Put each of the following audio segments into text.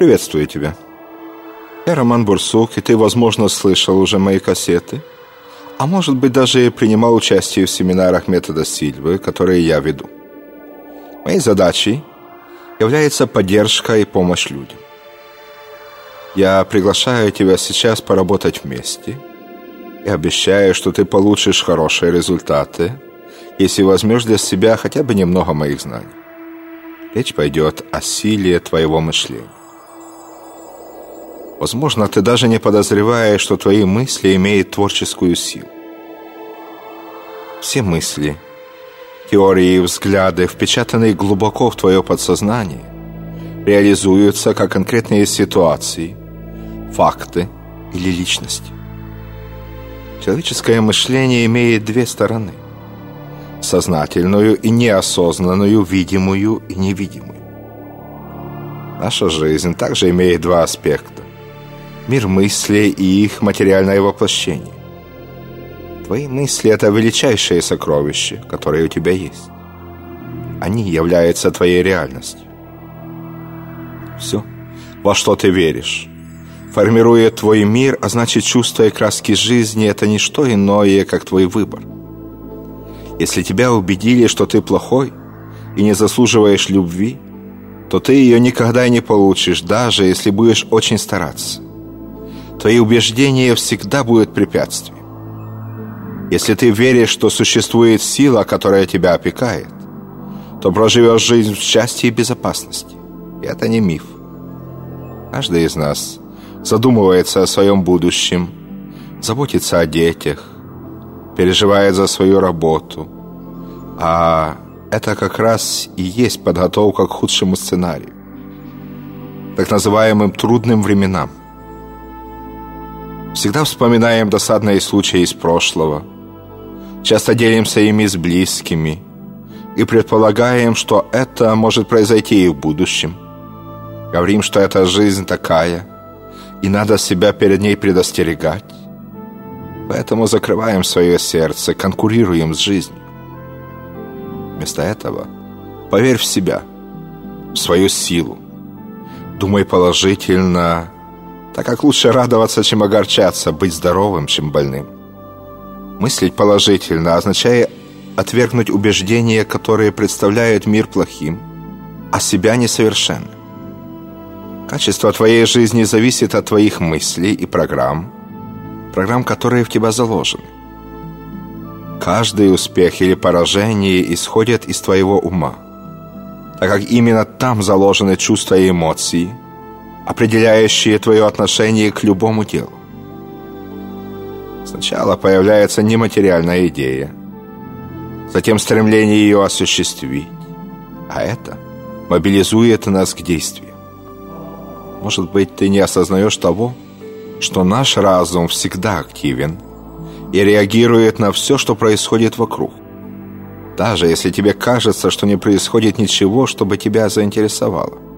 Приветствую тебя. Я Роман Бурсук, и ты, возможно, слышал уже мои кассеты. А может быть, даже принимал участие в семинарах метода Сильвы, которые я веду. Моей задачей является поддержка и помощь людям. Я приглашаю тебя сейчас поработать вместе и обещаю, что ты получишь хорошие результаты, если возьмешь для себя хотя бы немного моих знаний. Речь пойдет о силе твоего мышления. Возможно, ты даже не подозреваешь, что твои мысли имеют творческую силу. Все мысли, теории и взгляды, впечатанные глубоко в твое подсознание, реализуются как конкретные ситуации, факты или личности. Человеческое мышление имеет две стороны – сознательную и неосознанную, видимую и невидимую. Наша жизнь также имеет два аспекта – мир мыслей и их материальное воплощение. Твои мысли – это величайшее сокровище, которое у тебя есть. Они являются твоей реальностью. Все, во что ты веришь, формирует твой мир, а значит чувство и краски жизни – это не что иное, как твой выбор. Если тебя убедили, что ты плохой и не заслуживаешь любви, то ты ее никогда не получишь, даже если будешь очень стараться. Твои убеждения всегда будут препятствием. Если ты веришь, что существует сила, которая тебя опекает, то проживешь жизнь в счастье и безопасности. И это не миф. Каждый из нас задумывается о своем будущем, заботится о детях, переживает за свою работу. А это как раз и есть подготовка к худшему сценарию, так называемым трудным временам. Всегда вспоминаем досадные случаи из прошлого, часто делимся ими с близкими и предполагаем, что это может произойти и в будущем. Говорим, что эта жизнь такая – и надо себя перед ней предостерегать. Поэтому закрываем свое сердце, конкурируем с жизнью. Вместо этого поверь в себя, в свою силу. Думай положительно, так как лучше радоваться, чем огорчаться, быть здоровым, чем больным. Мыслить положительно означает отвергнуть убеждения, которые представляют мир плохим, а себя несовершенным. Качество твоей жизни зависит от твоих мыслей и программ, программ, которые в тебя заложены. Каждый успех или поражение исходит из твоего ума, так как именно там заложены чувства и эмоции, определяющие твое отношение к любому делу. Сначала появляется нематериальная идея, затем стремление ее осуществить, а это мобилизует нас к действию. Может быть, ты не осознаешь того, что наш разум всегда активен и реагирует на все, что происходит вокруг. Даже если тебе кажется, что не происходит ничего, чтобы тебя заинтересовало.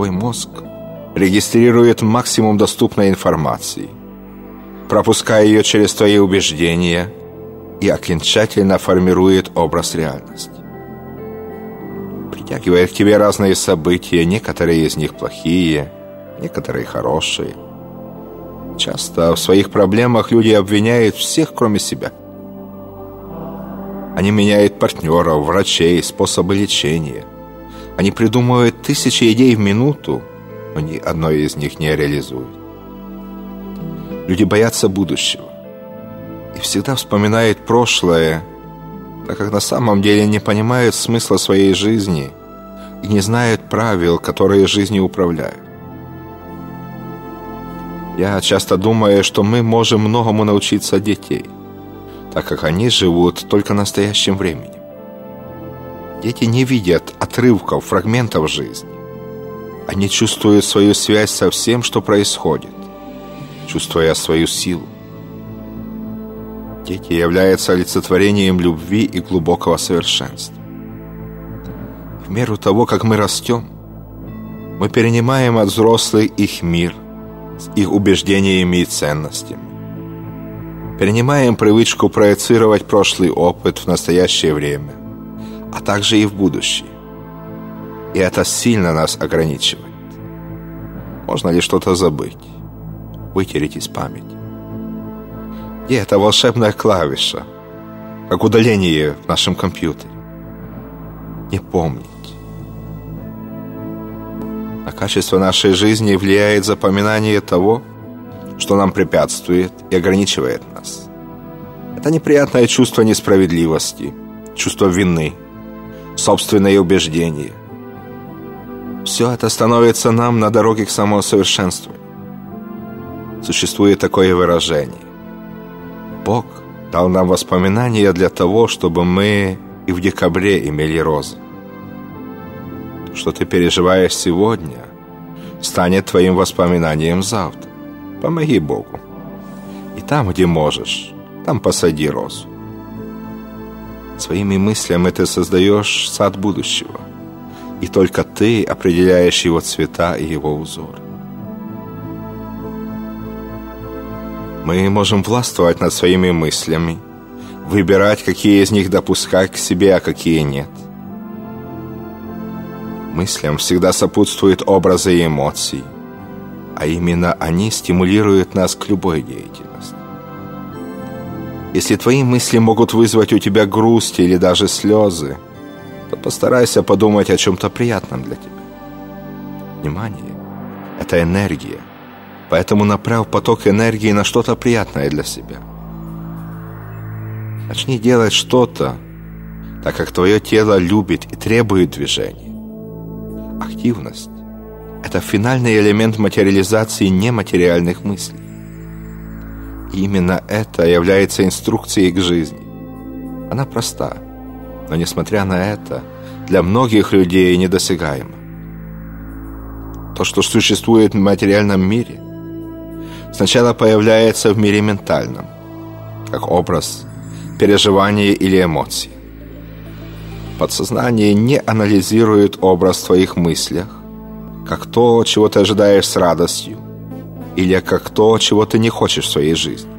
Твой мозг регистрирует максимум доступной информации, пропуская ее через твои убеждения и окончательно формирует образ реальности притягивает к тебе разные события, некоторые из них плохие, некоторые хорошие. Часто в своих проблемах люди обвиняют всех, кроме себя. Они меняют партнеров, врачей, способы лечения. Они придумывают тысячи идей в минуту, но ни одной из них не реализуют. Люди боятся будущего и всегда вспоминают прошлое, так как на самом деле не понимают смысла своей жизни и не знают правил, которые жизнью управляют. Я часто думаю, что мы можем многому научиться детей, так как они живут только настоящим временем. Дети не видят отрывков, фрагментов жизни. Они чувствуют свою связь со всем, что происходит, чувствуя свою силу. Дети являются олицетворением любви и глубокого совершенства в меру того, как мы растем, мы перенимаем от взрослых их мир с их убеждениями и ценностями. Перенимаем привычку проецировать прошлый опыт в настоящее время, а также и в будущее. И это сильно нас ограничивает. Можно ли что-то забыть? Вытереть из памяти? Где эта волшебная клавиша? Как удаление в нашем компьютере? Не помнить. На качество нашей жизни влияет запоминание того, что нам препятствует и ограничивает нас. Это неприятное чувство несправедливости, чувство вины, собственное убеждение. Все это становится нам на дороге к самосовершенствованию. Существует такое выражение. Бог дал нам воспоминания для того, чтобы мы и в декабре имели розы. Что ты переживаешь сегодня, станет твоим воспоминанием завтра. Помоги Богу. И там, где можешь, там посади розу. Своими мыслями ты создаешь сад будущего. И только ты определяешь его цвета и его узор. Мы можем властвовать над своими мыслями, выбирать, какие из них допускать к себе, а какие нет. Мыслям всегда сопутствуют образы и эмоции – а именно они стимулируют нас к любой деятельности. Если твои мысли могут вызвать у тебя грусть или даже слезы, то постарайся подумать о чем-то приятном для тебя. Внимание – это энергия, поэтому направь поток энергии на что-то приятное для себя. Начни делать что-то, так как твое тело любит и требует движения. Активность это финальный элемент материализации нематериальных мыслей. Именно это является инструкцией к жизни. Она проста, но несмотря на это, для многих людей недосягаема. То, что существует в материальном мире, сначала появляется в мире ментальном, как образ, переживание или эмоции. Подсознание не анализирует образ в твоих мыслях, как то, чего ты ожидаешь с радостью, или как то, чего ты не хочешь в своей жизни.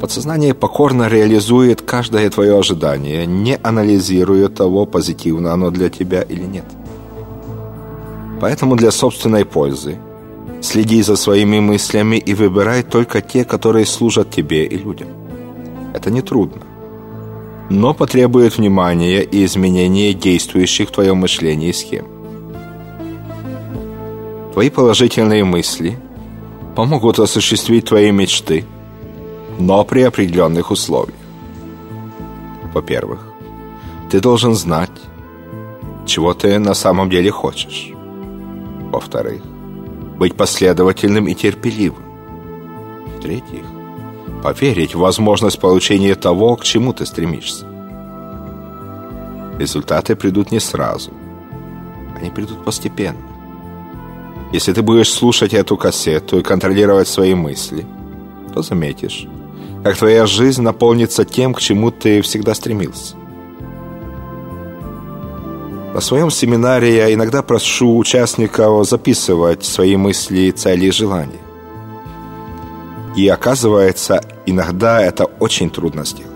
Подсознание покорно реализует каждое твое ожидание, не анализируя того, позитивно оно для тебя или нет. Поэтому для собственной пользы следи за своими мыслями и выбирай только те, которые служат тебе и людям. Это не трудно, но потребует внимания и изменения действующих в твоем мышлении схем. Твои положительные мысли помогут осуществить твои мечты, но при определенных условиях. Во-первых, ты должен знать, чего ты на самом деле хочешь. Во-вторых, быть последовательным и терпеливым. В-третьих, поверить в возможность получения того, к чему ты стремишься. Результаты придут не сразу. Они придут постепенно. Если ты будешь слушать эту кассету и контролировать свои мысли, то заметишь, как твоя жизнь наполнится тем, к чему ты всегда стремился. На своем семинаре я иногда прошу участников записывать свои мысли, цели и желания. И оказывается, иногда это очень трудно сделать.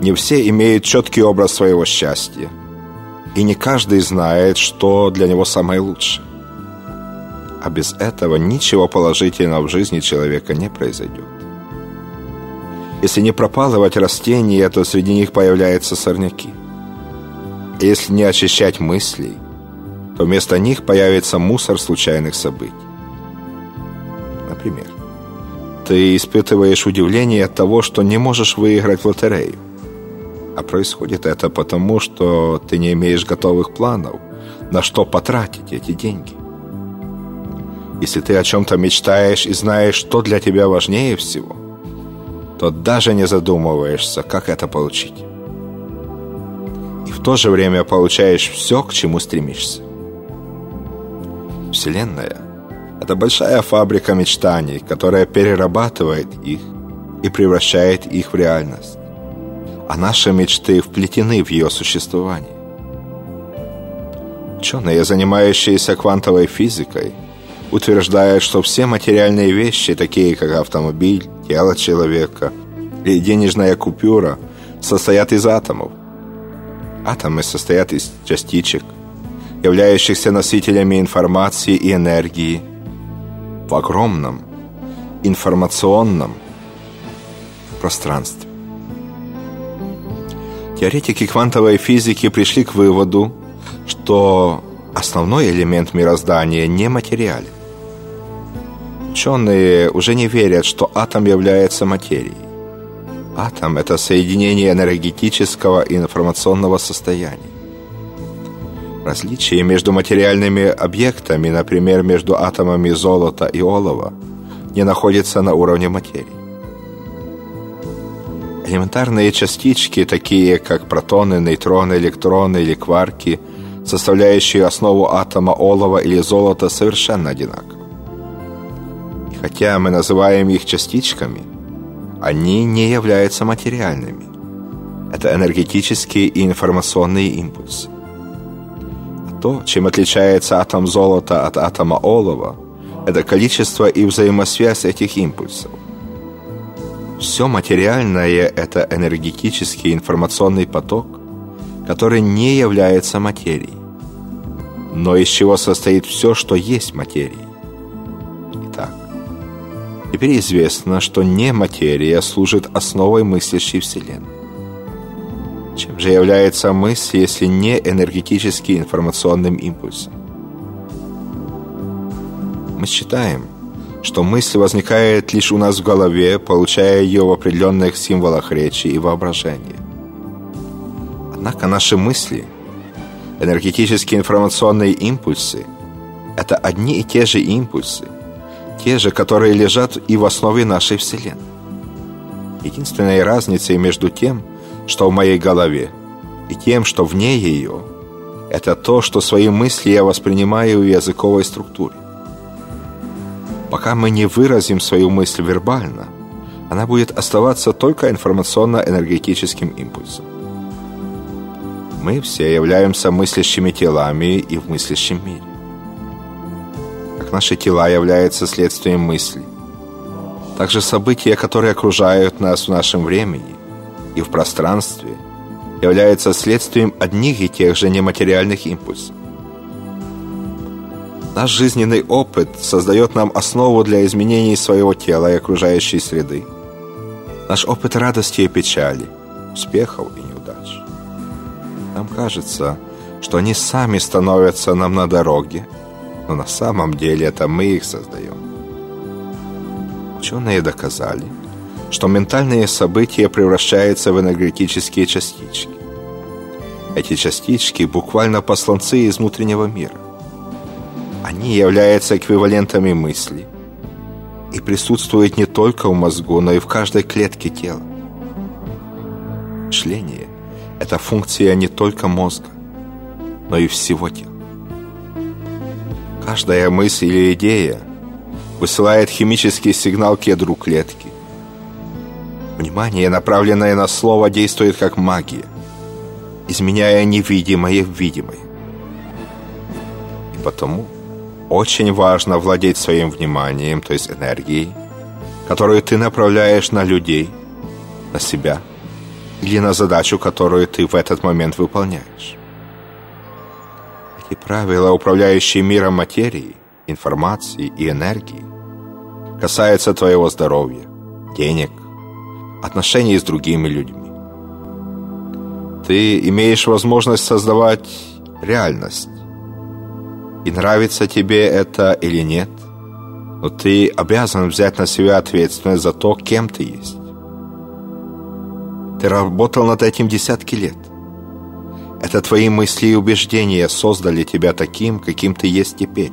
Не все имеют четкий образ своего счастья – и не каждый знает, что для него самое лучшее. А без этого ничего положительного в жизни человека не произойдет. Если не пропалывать растения, то среди них появляются сорняки. И если не очищать мыслей, то вместо них появится мусор случайных событий. Например, ты испытываешь удивление от того, что не можешь выиграть в лотерею. А происходит это потому, что ты не имеешь готовых планов, на что потратить эти деньги. Если ты о чем-то мечтаешь и знаешь, что для тебя важнее всего, то даже не задумываешься, как это получить. И в то же время получаешь все, к чему стремишься. Вселенная – это большая фабрика мечтаний, которая перерабатывает их и превращает их в реальность а наши мечты вплетены в ее существование. Ученые, занимающиеся квантовой физикой, утверждают, что все материальные вещи, такие как автомобиль, тело человека или денежная купюра, состоят из атомов. Атомы состоят из частичек, являющихся носителями информации и энергии, в огромном информационном пространстве. Теоретики квантовой физики пришли к выводу, что основной элемент мироздания не материален. Ученые уже не верят, что атом является материей. Атом – это соединение энергетического и информационного состояния. Различие между материальными объектами, например, между атомами золота и олова, не находится на уровне материи. Элементарные частички, такие как протоны, нейтроны, электроны или кварки, составляющие основу атома олова или золота, совершенно одинаковы. Хотя мы называем их частичками, они не являются материальными. Это энергетические и информационные импульсы. А то, чем отличается атом золота от атома олова, это количество и взаимосвязь этих импульсов. Все материальное – это энергетический информационный поток, который не является материей, но из чего состоит все, что есть материей. Итак, теперь известно, что не материя служит основой мыслящей Вселенной. Чем же является мысль, если не энергетический информационным импульсом? Мы считаем, что мысль возникает лишь у нас в голове, получая ее в определенных символах речи и воображения. Однако наши мысли, энергетические информационные импульсы – это одни и те же импульсы, те же, которые лежат и в основе нашей Вселенной. Единственной разницей между тем, что в моей голове, и тем, что вне ее, это то, что свои мысли я воспринимаю в языковой структуре. Пока мы не выразим свою мысль вербально, она будет оставаться только информационно-энергетическим импульсом. Мы все являемся мыслящими телами и в мыслящем мире. Как наши тела являются следствием мысли, так же события, которые окружают нас в нашем времени и в пространстве, являются следствием одних и тех же нематериальных импульсов. Наш жизненный опыт создает нам основу для изменений своего тела и окружающей среды. Наш опыт радости и печали, успехов и неудач. Нам кажется, что они сами становятся нам на дороге, но на самом деле это мы их создаем. Ученые доказали, что ментальные события превращаются в энергетические частички. Эти частички буквально посланцы из внутреннего мира. Они являются эквивалентами мысли и присутствуют не только в мозгу, но и в каждой клетке тела. Мышление – это функция не только мозга, но и всего тела. Каждая мысль или идея высылает химический сигнал к ядру клетки. Внимание, направленное на слово, действует как магия, изменяя невидимое в видимое. И потому очень важно владеть своим вниманием, то есть энергией, которую ты направляешь на людей, на себя или на задачу, которую ты в этот момент выполняешь. Эти правила, управляющие миром материи, информации и энергии, касаются твоего здоровья, денег, отношений с другими людьми. Ты имеешь возможность создавать реальность, и нравится тебе это или нет, но ты обязан взять на себя ответственность за то, кем ты есть. Ты работал над этим десятки лет. Это твои мысли и убеждения создали тебя таким, каким ты есть теперь.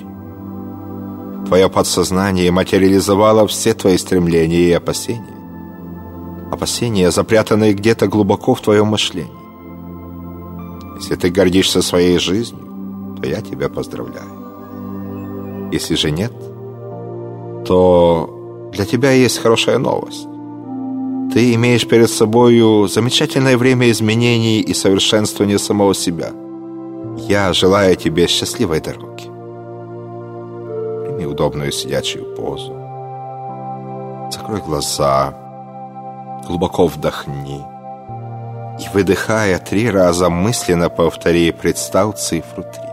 Твое подсознание материализовало все твои стремления и опасения. Опасения, запрятанные где-то глубоко в твоем мышлении. Если ты гордишься своей жизнью, то я тебя поздравляю. Если же нет, то для тебя есть хорошая новость. Ты имеешь перед собою замечательное время изменений и совершенствования самого себя. Я желаю тебе счастливой дороги. Прими удобную сидячую позу. Закрой глаза. Глубоко вдохни. И выдыхая три раза мысленно повтори «Представь цифру три».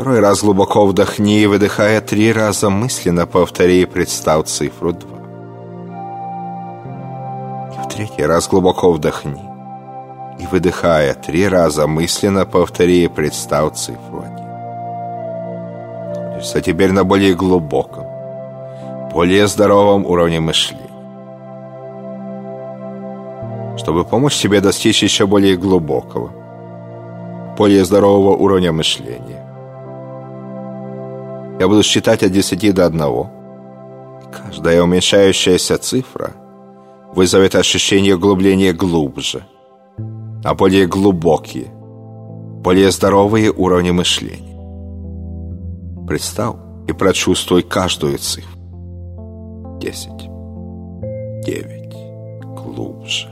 Второй раз глубоко вдохни и, выдыхая три раза, мысленно повтори и представь цифру два. И в третий раз глубоко вдохни и, выдыхая три раза, мысленно повтори и представь цифру один. Находишься теперь на более глубоком, более здоровом уровне мышления. Чтобы помочь себе достичь еще более глубокого, более здорового уровня мышления, я буду считать от 10 до 1. Каждая уменьшающаяся цифра вызовет ощущение углубления глубже, а более глубокие, более здоровые уровни мышления. Представь и прочувствуй каждую цифру. 10, 9, глубже,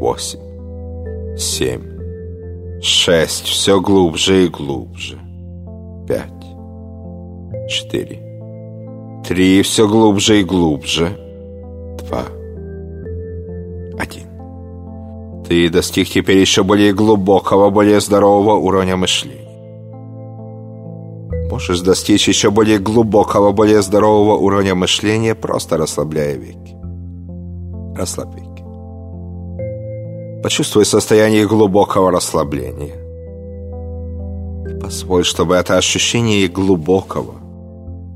8, 7, 6, все глубже и глубже, 5, четыре. Три, все глубже и глубже. Два. Один. Ты достиг теперь еще более глубокого, более здорового уровня мышления. Можешь достичь еще более глубокого, более здорового уровня мышления, просто расслабляя веки. Расслабь веки. Почувствуй состояние глубокого расслабления. И позволь, чтобы это ощущение глубокого,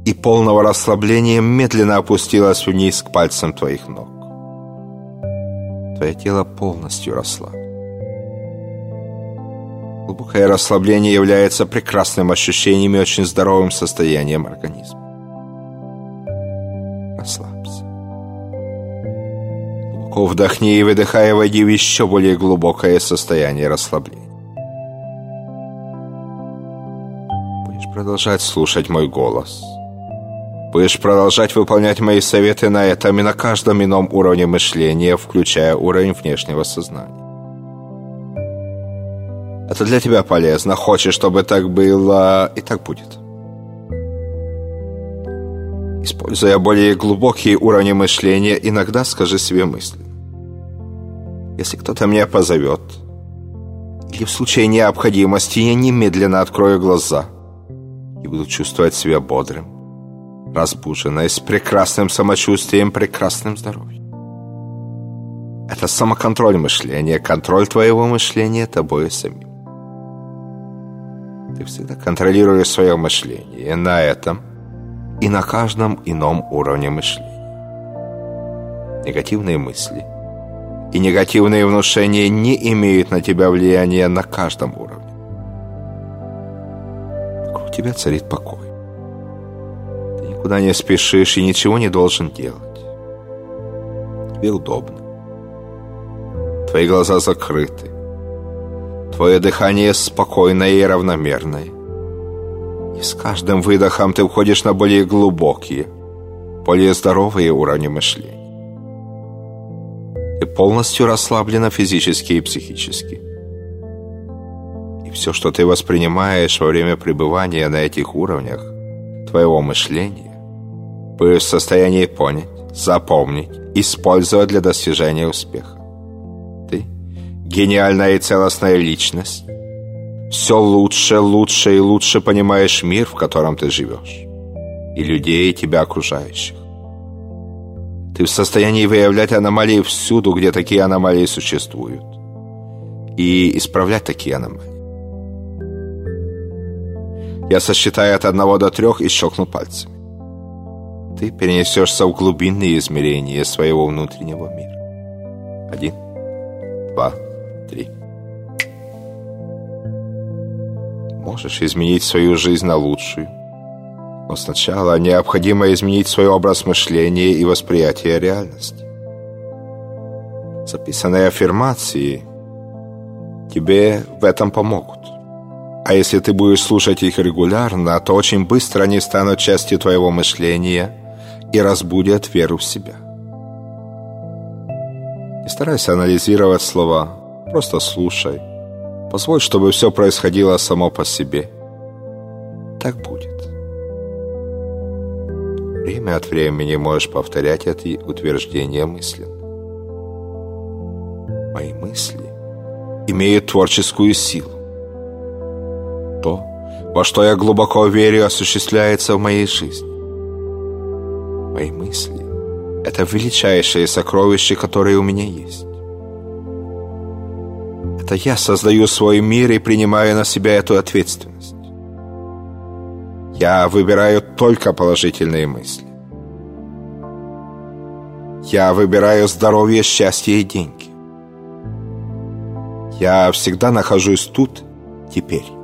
и полного расслабления медленно опустилась вниз к пальцам твоих ног. Твое тело полностью расслаблено. Глубокое расслабление является прекрасным ощущением и очень здоровым состоянием организма. Расслабься. Глубоко вдохни и выдыхая, войди в еще более глубокое состояние расслабления. Будешь продолжать слушать мой голос – Будешь продолжать выполнять мои советы на этом и на каждом ином уровне мышления, включая уровень внешнего сознания. Это для тебя полезно. Хочешь, чтобы так было, и так будет. Используя более глубокие уровни мышления, иногда скажи себе мысли. Если кто-то меня позовет, или в случае необходимости я немедленно открою глаза и буду чувствовать себя бодрым, разбуженная, с прекрасным самочувствием, прекрасным здоровьем. Это самоконтроль мышления, контроль твоего мышления тобой самим. Ты всегда контролируешь свое мышление на этом и на каждом ином уровне мышления. Негативные мысли и негативные внушения не имеют на тебя влияния на каждом уровне. Вокруг тебя царит покой никуда не спешишь и ничего не должен делать. Тебе удобно. Твои глаза закрыты. Твое дыхание спокойное и равномерное. И с каждым выдохом ты уходишь на более глубокие, более здоровые уровни мышления. Ты полностью расслаблена физически и психически. И все, что ты воспринимаешь во время пребывания на этих уровнях твоего мышления, будешь в состоянии понять, запомнить, использовать для достижения успеха. Ты – гениальная и целостная личность. Все лучше, лучше и лучше понимаешь мир, в котором ты живешь, и людей, тебя окружающих. Ты в состоянии выявлять аномалии всюду, где такие аномалии существуют, и исправлять такие аномалии. Я сосчитаю от одного до трех и щелкну пальцами ты перенесешься в глубинные измерения своего внутреннего мира. Один, два, три. Можешь изменить свою жизнь на лучшую. Но сначала необходимо изменить свой образ мышления и восприятие реальности. Записанные аффирмации тебе в этом помогут. А если ты будешь слушать их регулярно, то очень быстро они станут частью твоего мышления – и разбудят веру в себя. Не старайся анализировать слова, просто слушай. Позволь, чтобы все происходило само по себе. Так будет. Время от времени можешь повторять эти утверждения мысленно. Мои мысли имеют творческую силу. То, во что я глубоко верю, осуществляется в моей жизни. Мои мысли — это величайшее сокровище, которое у меня есть. Это я создаю свой мир и принимаю на себя эту ответственность. Я выбираю только положительные мысли. Я выбираю здоровье, счастье и деньги. Я всегда нахожусь тут, теперь.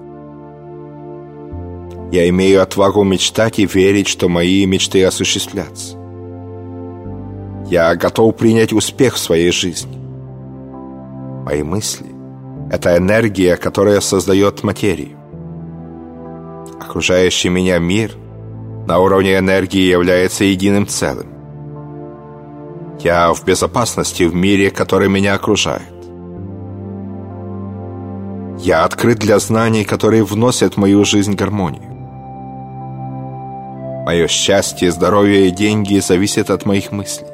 Я имею отвагу мечтать и верить, что мои мечты осуществлятся. Я готов принять успех в своей жизни. Мои мысли — это энергия, которая создает материю. Окружающий меня мир на уровне энергии является единым целым. Я в безопасности в мире, который меня окружает. Я открыт для знаний, которые вносят в мою жизнь гармонию. Мое счастье, здоровье и деньги зависят от моих мыслей.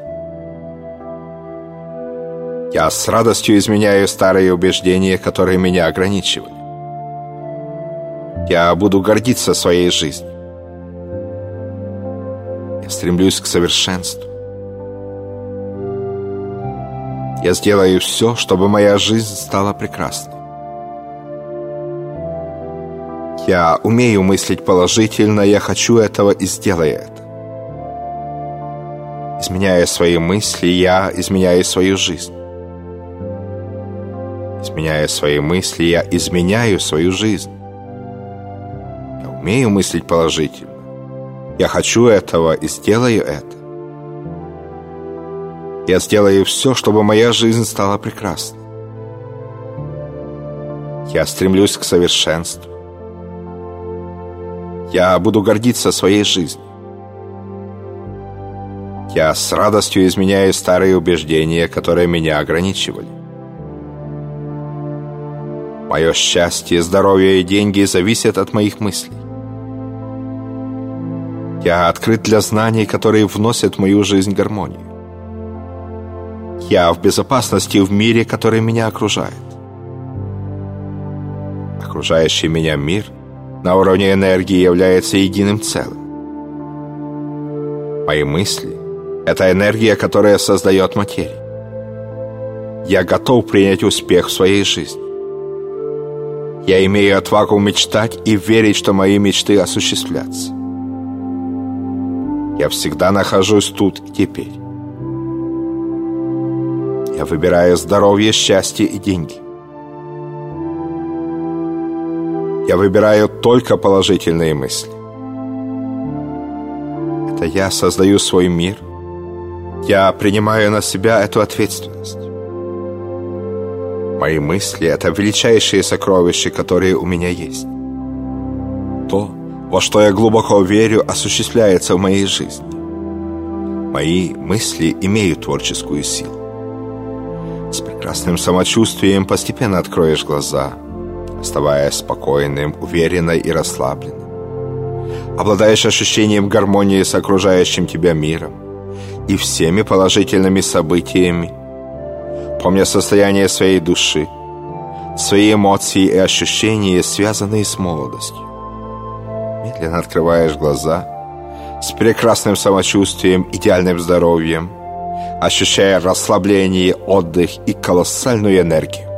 Я с радостью изменяю старые убеждения, которые меня ограничивали. Я буду гордиться своей жизнью. Я стремлюсь к совершенству. Я сделаю все, чтобы моя жизнь стала прекрасной. Я умею мыслить положительно, я хочу этого и сделаю это. Изменяя свои мысли, я изменяю свою жизнь. Изменяя свои мысли, я изменяю свою жизнь. Я умею мыслить положительно. Я хочу этого и сделаю это. Я сделаю все, чтобы моя жизнь стала прекрасной. Я стремлюсь к совершенству. Я буду гордиться своей жизнью. Я с радостью изменяю старые убеждения, которые меня ограничивали. Мое счастье, здоровье и деньги зависят от моих мыслей. Я открыт для знаний, которые вносят в мою жизнь гармонию. Я в безопасности в мире, который меня окружает. Окружающий меня мир – на уровне энергии является единым целым. Мои мысли — это энергия, которая создает материю. Я готов принять успех в своей жизни. Я имею отвагу мечтать и верить, что мои мечты осуществлятся. Я всегда нахожусь тут и теперь. Я выбираю здоровье, счастье и деньги. Я выбираю только положительные мысли. Это я создаю свой мир. Я принимаю на себя эту ответственность. Мои мысли — это величайшие сокровища, которые у меня есть. То, во что я глубоко верю, осуществляется в моей жизни. Мои мысли имеют творческую силу. С прекрасным самочувствием постепенно откроешь глаза — оставаясь спокойным, уверенным и расслабленным. Обладаешь ощущением гармонии с окружающим тебя миром и всеми положительными событиями, помня состояние своей души, свои эмоции и ощущения, связанные с молодостью. Медленно открываешь глаза с прекрасным самочувствием, идеальным здоровьем, ощущая расслабление, отдых и колоссальную энергию.